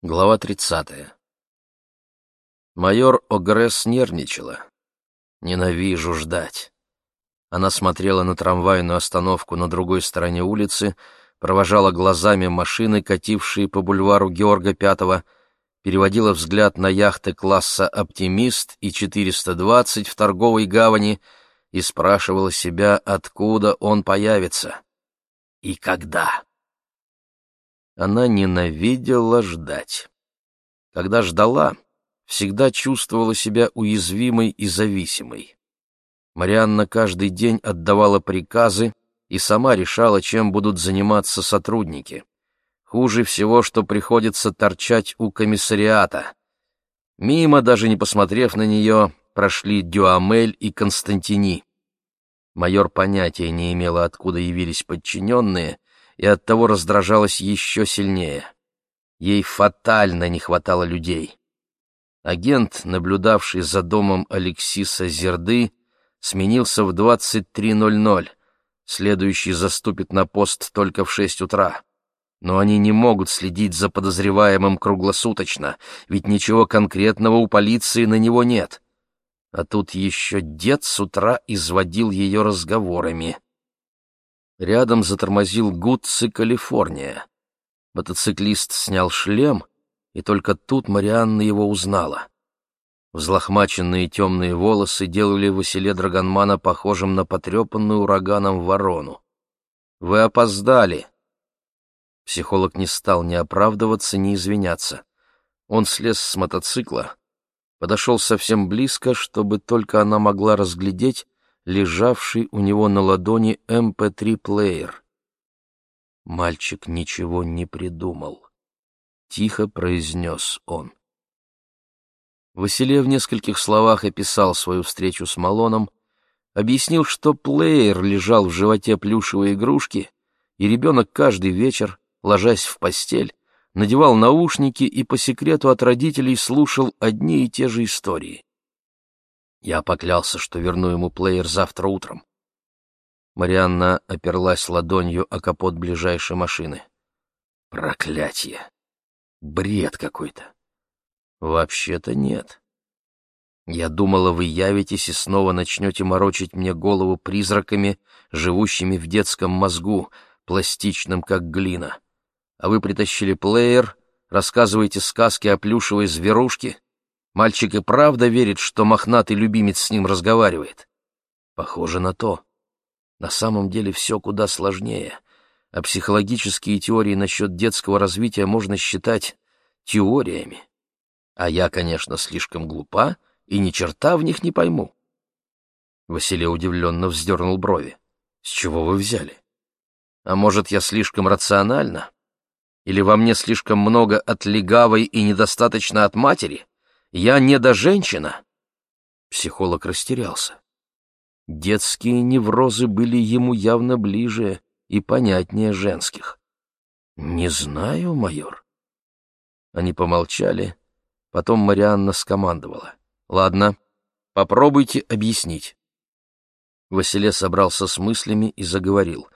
Глава 30. Майор Огресс нервничала. Ненавижу ждать. Она смотрела на трамвайную остановку на другой стороне улицы, провожала глазами машины, катившие по бульвару Георга Пятого, переводила взгляд на яхты класса «Оптимист» и 420 в торговой гавани и спрашивала себя, откуда он появится и когда. Она ненавидела ждать. Когда ждала, всегда чувствовала себя уязвимой и зависимой. Марианна каждый день отдавала приказы и сама решала, чем будут заниматься сотрудники. Хуже всего, что приходится торчать у комиссариата. Мимо, даже не посмотрев на нее, прошли Дюамель и Константини. Майор понятия не имела, откуда явились подчиненные, и оттого раздражалась еще сильнее. Ей фатально не хватало людей. Агент, наблюдавший за домом Алексиса Зерды, сменился в 23.00. Следующий заступит на пост только в 6 утра. Но они не могут следить за подозреваемым круглосуточно, ведь ничего конкретного у полиции на него нет. А тут еще дед с утра изводил ее разговорами. Рядом затормозил Гудси, Калифорния. Мотоциклист снял шлем, и только тут Марианна его узнала. Взлохмаченные темные волосы делали Василе Драгонмана похожим на потрепанную ураганом ворону. «Вы опоздали!» Психолог не стал ни оправдываться, ни извиняться. Он слез с мотоцикла, подошел совсем близко, чтобы только она могла разглядеть, лежавший у него на ладони MP3-плеер. Эм Мальчик ничего не придумал. Тихо произнес он. Василий в нескольких словах описал свою встречу с Малоном, объяснил, что плеер лежал в животе плюшевой игрушки, и ребенок каждый вечер, ложась в постель, надевал наушники и по секрету от родителей слушал одни и те же истории. Я поклялся, что верну ему плеер завтра утром. Марианна оперлась ладонью о капот ближайшей машины. Проклятье! Бред какой-то. Вообще-то нет. Я думала, вы явитесь и снова начнете морочить мне голову призраками, живущими в детском мозгу, пластичным, как глина. А вы притащили плеер, рассказываете сказки о плюшевой зверушке, Мальчик и правда верит, что мохнатый любимец с ним разговаривает. Похоже на то. На самом деле все куда сложнее, а психологические теории насчет детского развития можно считать теориями. А я, конечно, слишком глупа и ни черта в них не пойму. Василий удивленно вздернул брови. С чего вы взяли? А может, я слишком рациональна? Или во мне слишком много от легавой и недостаточно от матери? Я не до женщина. Психолог растерялся. Детские неврозы были ему явно ближе и понятнее женских. «Не знаю, майор». Они помолчали, потом Марианна скомандовала. «Ладно, попробуйте объяснить». Василе собрался с мыслями и заговорил.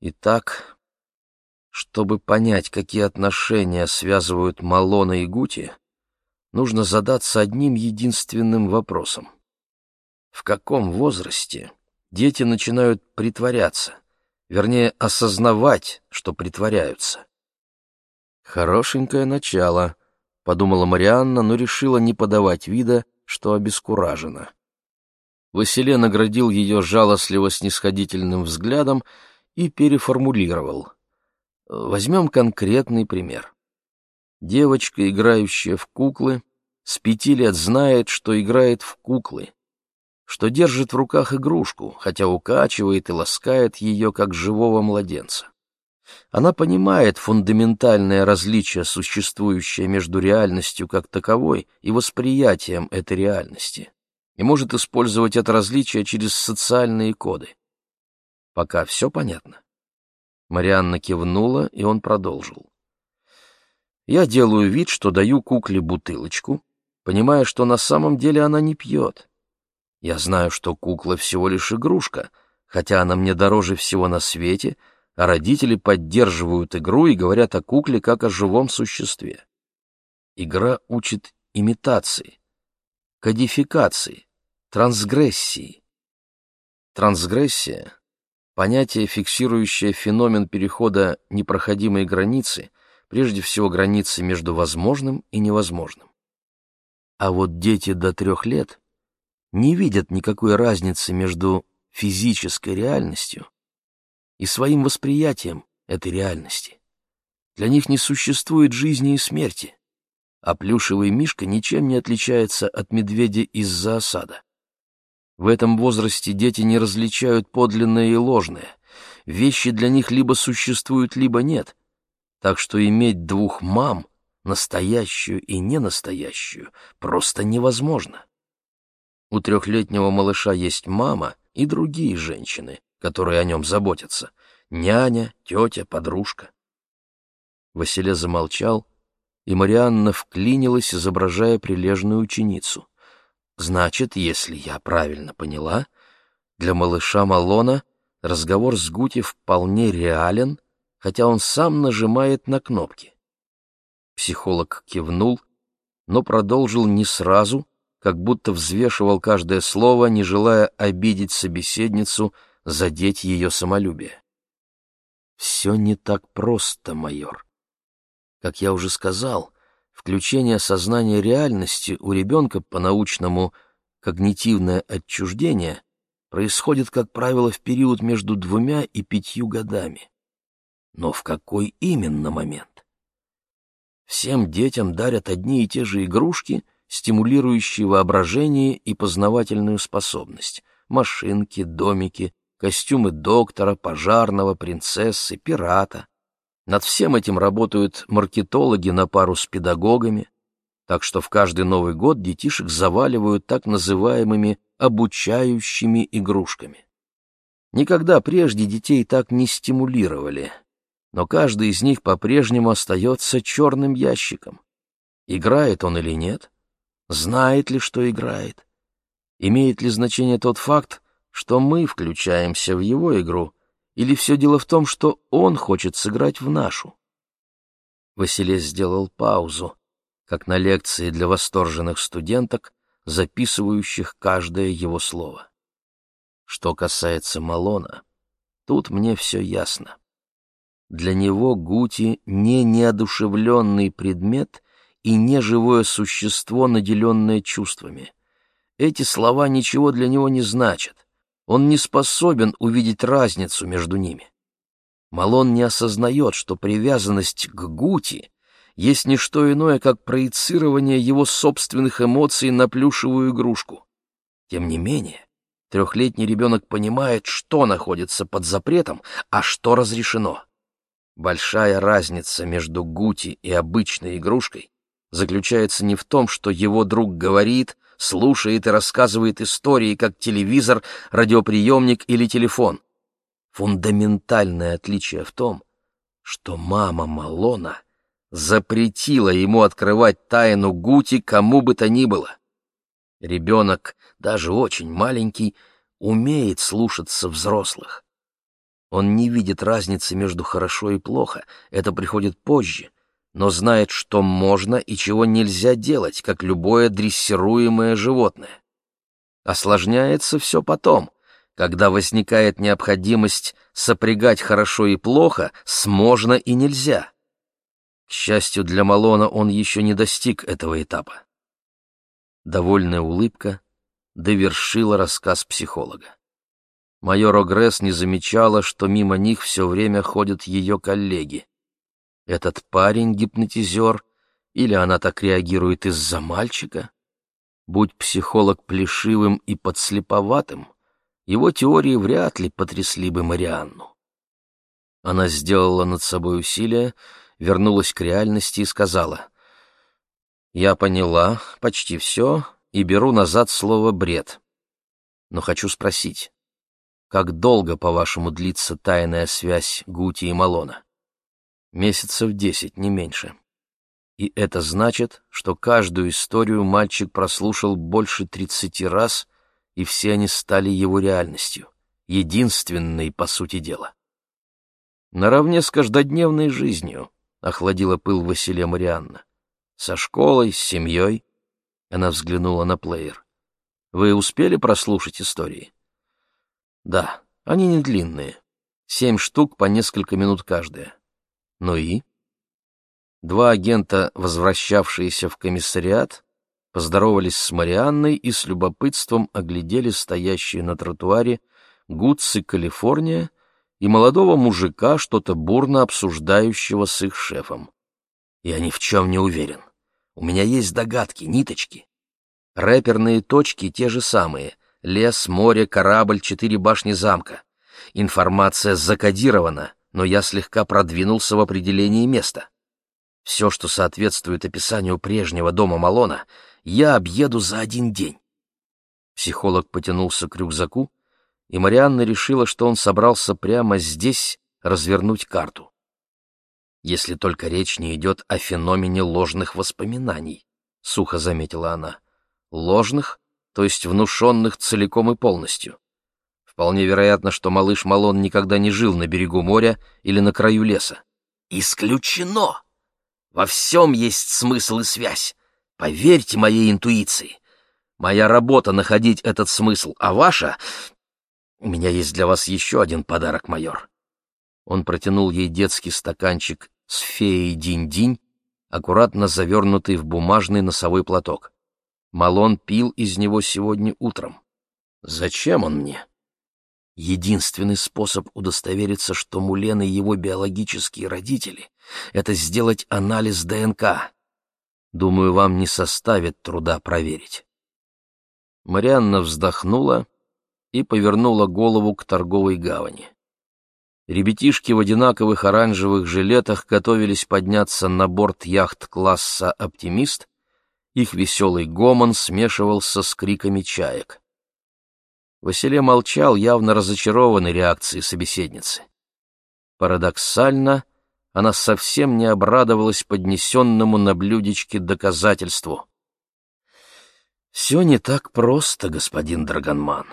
«Итак, чтобы понять, какие отношения связывают Малона и Гути, нужно задаться одним единственным вопросом. В каком возрасте дети начинают притворяться, вернее, осознавать, что притворяются? «Хорошенькое начало», — подумала Марианна, но решила не подавать вида, что обескуражена. Василе наградил ее жалостливо-снисходительным взглядом и переформулировал. Возьмем конкретный пример. Девочка, играющая в куклы, с пяти лет знает, что играет в куклы, что держит в руках игрушку, хотя укачивает и ласкает ее, как живого младенца. Она понимает фундаментальное различие, существующее между реальностью как таковой и восприятием этой реальности, и может использовать это различие через социальные коды. Пока все понятно. Марианна кивнула, и он продолжил. Я делаю вид, что даю кукле бутылочку, понимая, что на самом деле она не пьет. Я знаю, что кукла всего лишь игрушка, хотя она мне дороже всего на свете, а родители поддерживают игру и говорят о кукле как о живом существе. Игра учит имитации, кодификации, трансгрессии. Трансгрессия — понятие, фиксирующее феномен перехода непроходимой границы, прежде всего границы между возможным и невозможным. А вот дети до трех лет не видят никакой разницы между физической реальностью и своим восприятием этой реальности. Для них не существует жизни и смерти, а плюшевый мишка ничем не отличается от медведя из-за осада. В этом возрасте дети не различают подлинное и ложное. Вещи для них либо существуют, либо нет. Так что иметь двух мам, настоящую и ненастоящую, просто невозможно. У трехлетнего малыша есть мама и другие женщины, которые о нем заботятся. Няня, тетя, подружка. Василе замолчал, и Марианна вклинилась, изображая прилежную ученицу. Значит, если я правильно поняла, для малыша Малона разговор с Гути вполне реален, хотя он сам нажимает на кнопки. Психолог кивнул, но продолжил не сразу, как будто взвешивал каждое слово, не желая обидеть собеседницу, задеть ее самолюбие. «Все не так просто, майор. Как я уже сказал, включение сознания реальности у ребенка по-научному когнитивное отчуждение происходит, как правило, в период между двумя и пятью годами. Но в какой именно момент? Всем детям дарят одни и те же игрушки, стимулирующие воображение и познавательную способность. Машинки, домики, костюмы доктора, пожарного, принцессы, пирата. Над всем этим работают маркетологи на пару с педагогами, так что в каждый Новый год детишек заваливают так называемыми обучающими игрушками. Никогда прежде детей так не стимулировали, но каждый из них по-прежнему остается черным ящиком. Играет он или нет? Знает ли, что играет? Имеет ли значение тот факт, что мы включаемся в его игру, или все дело в том, что он хочет сыграть в нашу? Василий сделал паузу, как на лекции для восторженных студенток, записывающих каждое его слово. Что касается Малона, тут мне все ясно. Для него Гути не неодушевленный предмет и не живое существо, наделенное чувствами. Эти слова ничего для него не значат он не способен увидеть разницу между ними. Малон не осознает, что привязанность к Гути есть не что иное, как проецирование его собственных эмоций на плюшевую игрушку. Тем не менее, трехлетний ребенок понимает, что находится под запретом, а что разрешено. Большая разница между Гути и обычной игрушкой заключается не в том, что его друг говорит, слушает и рассказывает истории, как телевизор, радиоприемник или телефон. Фундаментальное отличие в том, что мама Малона запретила ему открывать тайну Гути кому бы то ни было. Ребенок, даже очень маленький, умеет слушаться взрослых. Он не видит разницы между хорошо и плохо, это приходит позже, но знает, что можно и чего нельзя делать, как любое дрессируемое животное. Осложняется все потом, когда возникает необходимость сопрягать хорошо и плохо с можно и нельзя. К счастью для Малона, он еще не достиг этого этапа. Довольная улыбка довершила рассказ психолога. Майор Огресс не замечала, что мимо них все время ходят ее коллеги. Этот парень гипнотизер, или она так реагирует из-за мальчика? Будь психолог плешивым и подслеповатым, его теории вряд ли потрясли бы Марианну. Она сделала над собой усилие, вернулась к реальности и сказала, «Я поняла почти все и беру назад слово «бред». Но хочу спросить, как долго, по-вашему, длится тайная связь Гути и Малона? Месяцев десять, не меньше. И это значит, что каждую историю мальчик прослушал больше тридцати раз, и все они стали его реальностью, единственной, по сути дела. Наравне с каждодневной жизнью охладила пыл Василия Марианна. Со школой, с семьей. Она взглянула на плеер. Вы успели прослушать истории? Да, они не длинные. Семь штук по несколько минут каждая. Ну и? Два агента, возвращавшиеся в комиссариат, поздоровались с Марианной и с любопытством оглядели стоящие на тротуаре Гудсы Калифорния и молодого мужика, что-то бурно обсуждающего с их шефом. Я ни в чем не уверен. У меня есть догадки, ниточки. Рэперные точки те же самые. Лес, море, корабль, четыре башни замка. Информация закодирована, но я слегка продвинулся в определении места. Все, что соответствует описанию прежнего дома Малона, я объеду за один день. Психолог потянулся к рюкзаку, и Марианна решила, что он собрался прямо здесь развернуть карту. Если только речь не идет о феномене ложных воспоминаний, — сухо заметила она. Ложных, то есть внушенных целиком и полностью. Вполне вероятно, что малыш Малон никогда не жил на берегу моря или на краю леса. Исключено! Во всем есть смысл и связь. Поверьте моей интуиции. Моя работа — находить этот смысл, а ваша... У меня есть для вас еще один подарок, майор. Он протянул ей детский стаканчик с феей Динь-Динь, аккуратно завернутый в бумажный носовой платок. Малон пил из него сегодня утром. Зачем он мне? Единственный способ удостовериться, что Мулен и его биологические родители — это сделать анализ ДНК. Думаю, вам не составит труда проверить. Марианна вздохнула и повернула голову к торговой гавани. Ребятишки в одинаковых оранжевых жилетах готовились подняться на борт яхт класса «Оптимист», их веселый гомон смешивался с криками чаек. Василий молчал, явно разочарованный реакцией собеседницы. Парадоксально, она совсем не обрадовалась поднесенному на блюдечке доказательству. «Все не так просто, господин Драгонман.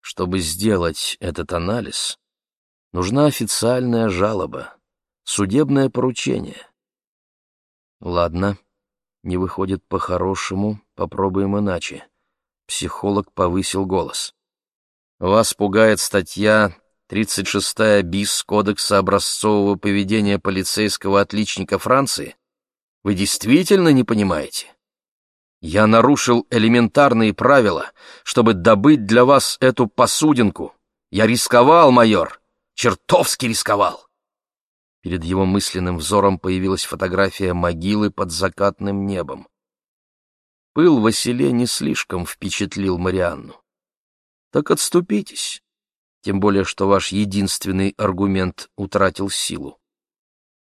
Чтобы сделать этот анализ, нужна официальная жалоба, судебное поручение. Ладно, не выходит по-хорошему, попробуем иначе. Психолог повысил голос. Вас пугает статья 36 БИС Кодекса образцового поведения полицейского отличника Франции? Вы действительно не понимаете? Я нарушил элементарные правила, чтобы добыть для вас эту посудинку. Я рисковал, майор, чертовски рисковал. Перед его мысленным взором появилась фотография могилы под закатным небом. Пыл Василия не слишком впечатлил Марианну. Так отступитесь, тем более что ваш единственный аргумент утратил силу.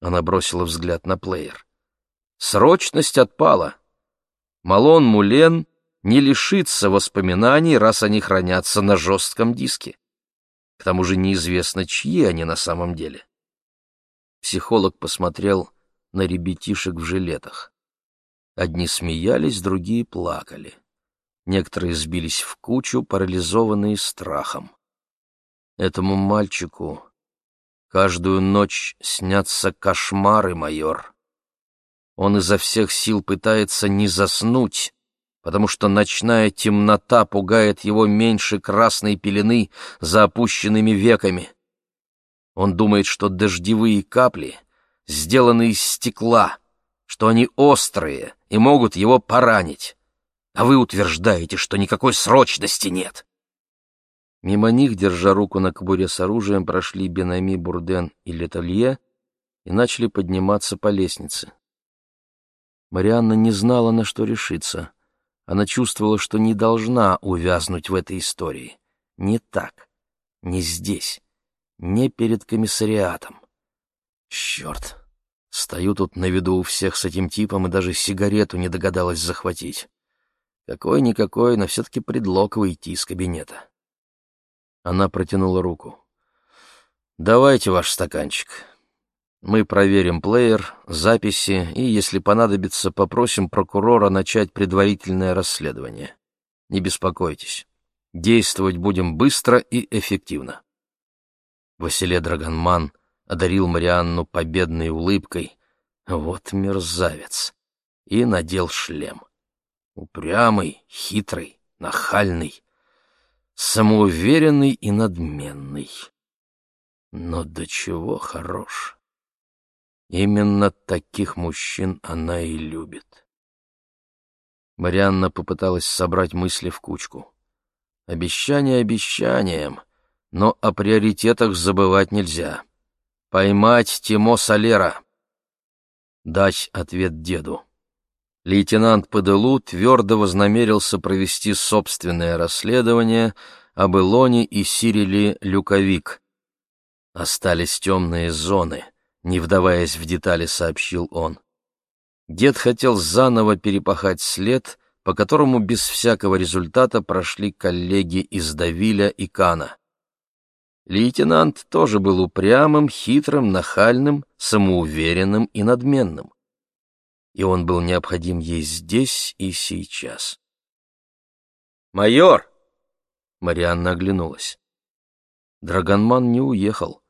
Она бросила взгляд на плеер. Срочность отпала. Малон Мулен не лишится воспоминаний, раз они хранятся на жестком диске. К тому же неизвестно, чьи они на самом деле. Психолог посмотрел на ребятишек в жилетах. Одни смеялись, другие плакали. Некоторые сбились в кучу, парализованные страхом. Этому мальчику каждую ночь снятся кошмары, майор. Он изо всех сил пытается не заснуть, потому что ночная темнота пугает его меньше красной пелены за опущенными веками. Он думает, что дождевые капли сделаны из стекла, что они острые и могут его поранить. А вы утверждаете, что никакой срочности нет. Мимо них, держа руку на кобуре с оружием, прошли Бенами, Бурден и Леталье и начали подниматься по лестнице. Марианна не знала, на что решиться. Она чувствовала, что не должна увязнуть в этой истории. Не так. Не здесь. Не перед комиссариатом. Черт. Стою тут на виду у всех с этим типом и даже сигарету не догадалась захватить. Какой-никакой, но все-таки предлог выйти из кабинета. Она протянула руку. «Давайте ваш стаканчик. Мы проверим плеер, записи и, если понадобится, попросим прокурора начать предварительное расследование. Не беспокойтесь. Действовать будем быстро и эффективно. Василий Драгонман одарил Марианну победной улыбкой. Вот мерзавец. и надел шлем. Упрямый, хитрый, нахальный, самоуверенный и надменный. Но до чего хорош. Именно таких мужчин она и любит. Марианна попыталась собрать мысли в кучку. Обещание обещанием, но о приоритетах забывать нельзя. Поймать Тимо Солера. Дать ответ деду. Лейтенант Паделу твердо вознамерился провести собственное расследование об Илоне и Сириле Люковик. Остались темные зоны, не вдаваясь в детали, сообщил он. Дед хотел заново перепахать след, по которому без всякого результата прошли коллеги из Давиля и Кана. Лейтенант тоже был упрямым, хитрым, нахальным, самоуверенным и надменным и он был необходим ей здесь и сейчас. «Майор!» — Марианна оглянулась. Драгонман не уехал.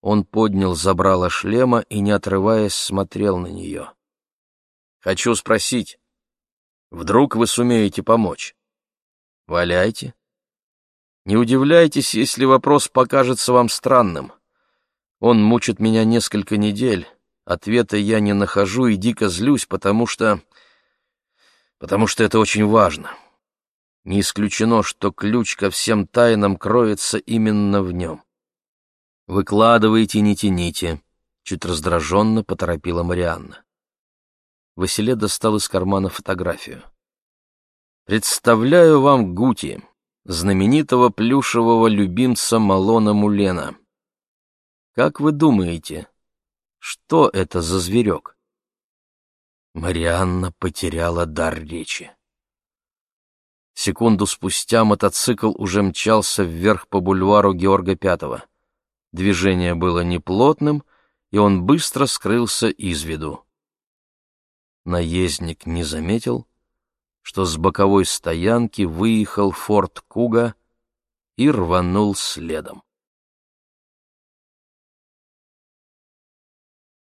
Он поднял забрало шлема и, не отрываясь, смотрел на нее. «Хочу спросить, вдруг вы сумеете помочь? Валяйте. Не удивляйтесь, если вопрос покажется вам странным. Он мучит меня несколько недель, Ответа я не нахожу и дико злюсь, потому что... потому что это очень важно. Не исключено, что ключ ко всем тайнам кроется именно в нем. «Выкладывайте, не тяните», — чуть раздраженно поторопила Марианна. Василе достал из кармана фотографию. «Представляю вам Гути, знаменитого плюшевого любимца Малона Мулена. Как вы думаете, что это за зверек? Марианна потеряла дар речи. Секунду спустя мотоцикл уже мчался вверх по бульвару Георга Пятого. Движение было неплотным, и он быстро скрылся из виду. Наездник не заметил, что с боковой стоянки выехал форт Куга и рванул следом.